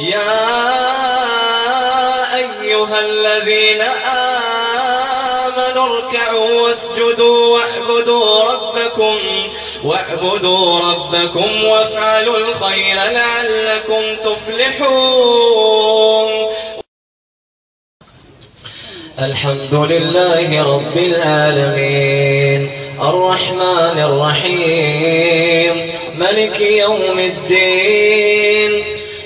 يا أيها الذين آمنوا اركعوا واسجدوا واعبدوا ربكم واعبدوا ربكم وافعلوا الخير لعلكم تفلحون. الحمد لله رب العالمين. الرحمن الرحيم. ملك يوم الدين.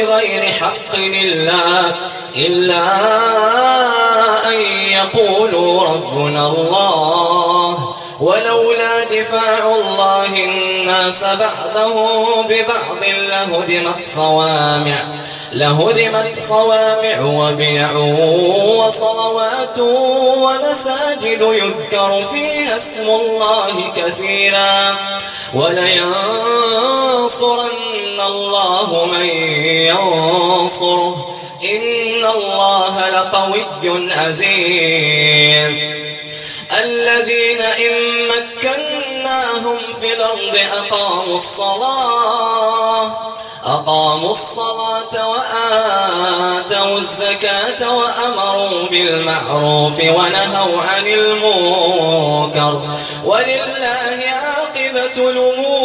بغير حق إلا, إلا أن يقولوا ربنا الله. ولولا دفاع الله الناس بعضهم ببعض لهدمت صوامع لهدمت صوامع وبيع وصلوات ومساجد يذكر فيها اسم الله كثيرا. ولينصرن الله من ينصره. إن الله لقوي عزيز. الذين إن مكناهم في الأرض أقاموا الصلاة أقاموا الصلاة وآتوا الزكاة وأمروا بالمعروف ونهوا عن المنكر. ولله عاقبة الأمور.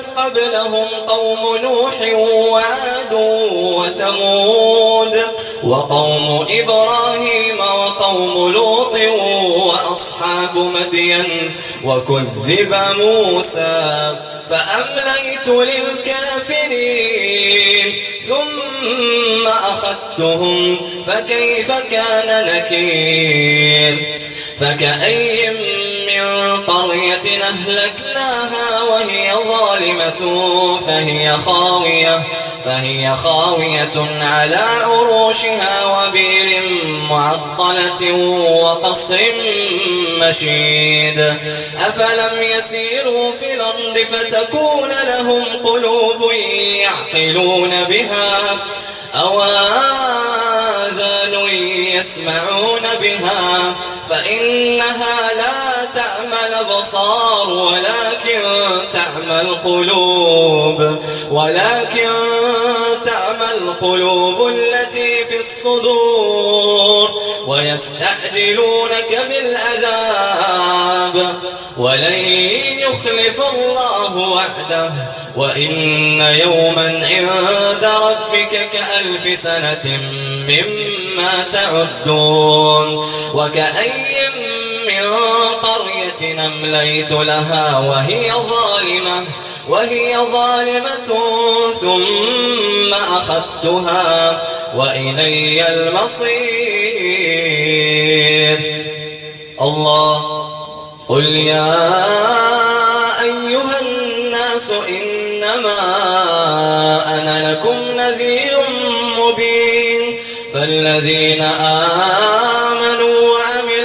كذبت قبلهم قوم نوح وعاد وثمود وقوم إبراهيم وقوم لوط وأصحاب مدين وكذب موسى فأمليت للكافرين ثم أخذتهم فكيف كان نكير فكأي من قرية أهلكناها وهي ظالمة فهي خاوية فهي خاوية على عروشها وبير معطلة وقصر مشيد. أفلم يسيروا في الأرض فتكون لهم قلوب يعقلون بها أو آذان يسمعون بها تعمى الأبصار ولكن تعمى القلوب ولكن تعمى القلوب التي في الصدور ويستعجلونك بالعذاب ولن يخلف الله وعده وإن يوما عند ربك كألف سنة مما تعدون وكأي من قرية أمليت لها وهي ظالمة وهي ظالمة ثم أخذتها وإلي المصير. الله قل يا أيها الناس إنما أنا لكم نذير مبين فالذين آمنوا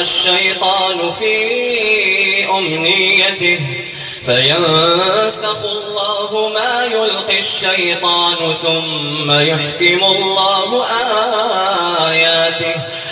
الشيطان في أمنيته. فينسخ الله ما يلقي الشيطان ثم يحكم الله آياته.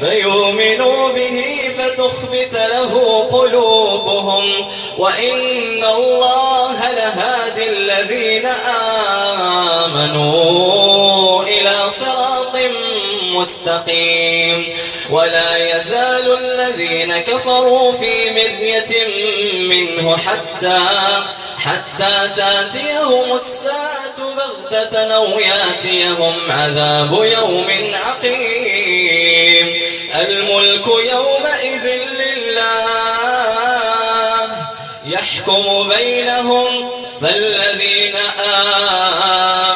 فيؤمنوا به فتخبت له قلوبهم وإن الله لهادي الذين آمنوا إلى صراط مستقيم. ولا يزال الذين كفروا في مرية منه حتى حتى تأتيهم الساعة بغتة أو يأتيهم عذاب يوم عقيم. الملك يومئذ لله يحكم بينهم فالذين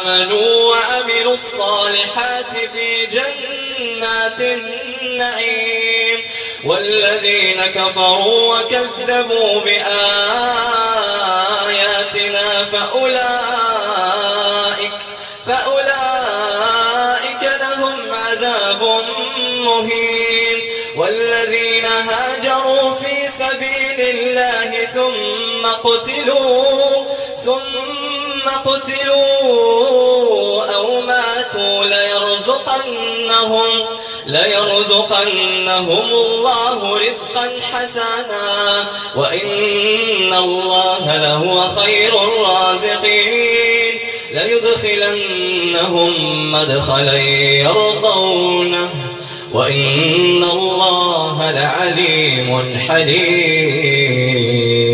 آمنوا وعملوا الصالحات في جنات النعيم والذين كفروا وكذبوا بآياتنا قتلوا ثم قتلوا أو ماتوا ليرزقنهم ليرزقنهم الله رزقا حسنا وإن الله لهو خير الرازقين. ليدخلنهم مدخلا يرضونه وإن الله لعليم حليم.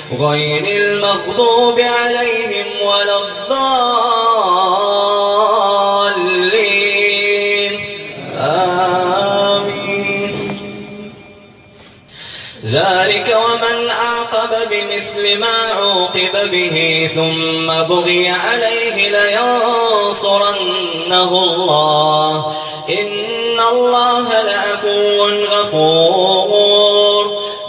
غير المغضوب عليهم ولا الضالين. آمين. ذلك ومن عاقب بمثل ما عوقب به ثم بغي عليه لينصرنه الله. إن الله لعفو غفور.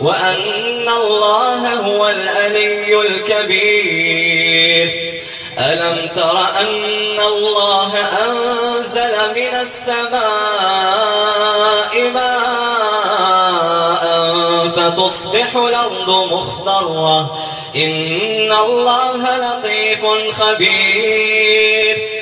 وأن الله هو العلي الكبير. ألم تر أن الله أنزل من السماء ماء فتصبح الأرض مخضرة؟ إن الله لطيف خبير.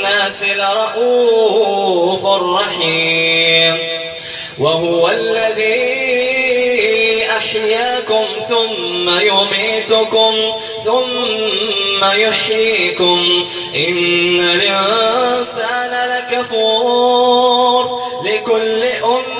بالناس لرؤوف رحيم. وهو الذي أحياكم ثم يميتكم ثم يحييكم. إن الإنسان لكفور لكل أمة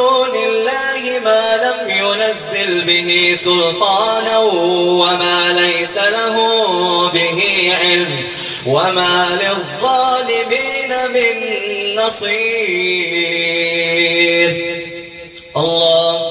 ينزل به سلطانا وما ليس له به علم وما للظالمين من نصير. الله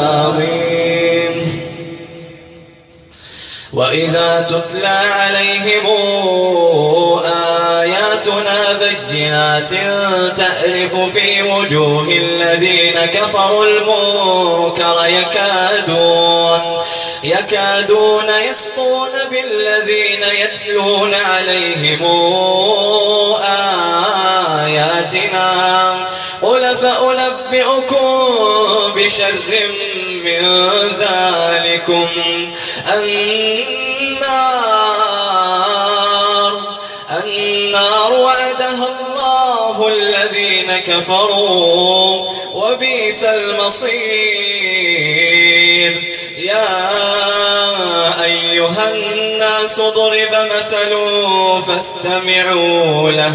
آمين. وإذا تتلى عليهم آياتنا بينات تعرف في وجوه الذين كفروا المنكر يكادون يكادون يسقون بالذين يتلون عليهم آياتنا. قل فأنبئكم بشر من ذلكم. النار النار وعدها الله الذين كفروا وبئس المصير. يا أيها الناس ضرب مثل فاستمعوا له.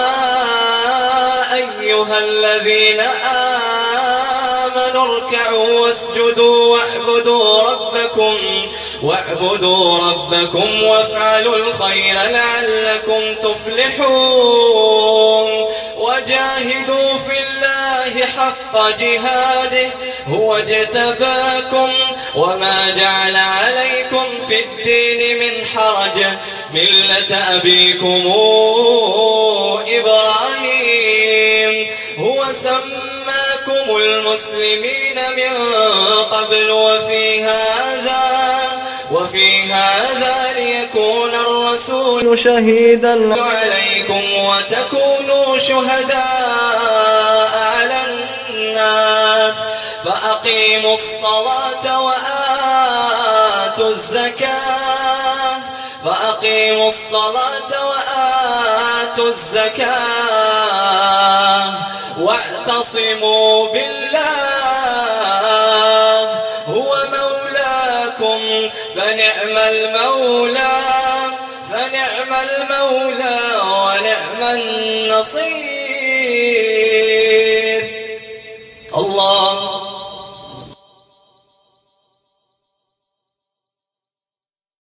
الذين آمنوا اركعوا واسجدوا واعبدوا ربكم واعبدوا ربكم وافعلوا الخير لعلكم تفلحون. وجاهدوا في الله حق جهاده هو اجتباكم وما جعل عليكم في الدين من حرج. ملة أبيكم إبراهيم. المسلمين من قبل وفي هذا وفي هذا ليكون الرسول شهيدا. عليكم وتكونوا شهداء على الناس. فأقيموا الصلاة وآتوا الزكاة. فأقيموا الصلاة وآتوا الزكاة. واعتصموا بالله هو مولاكم فنعم المولى فنعم المولى ونعم النصير. الله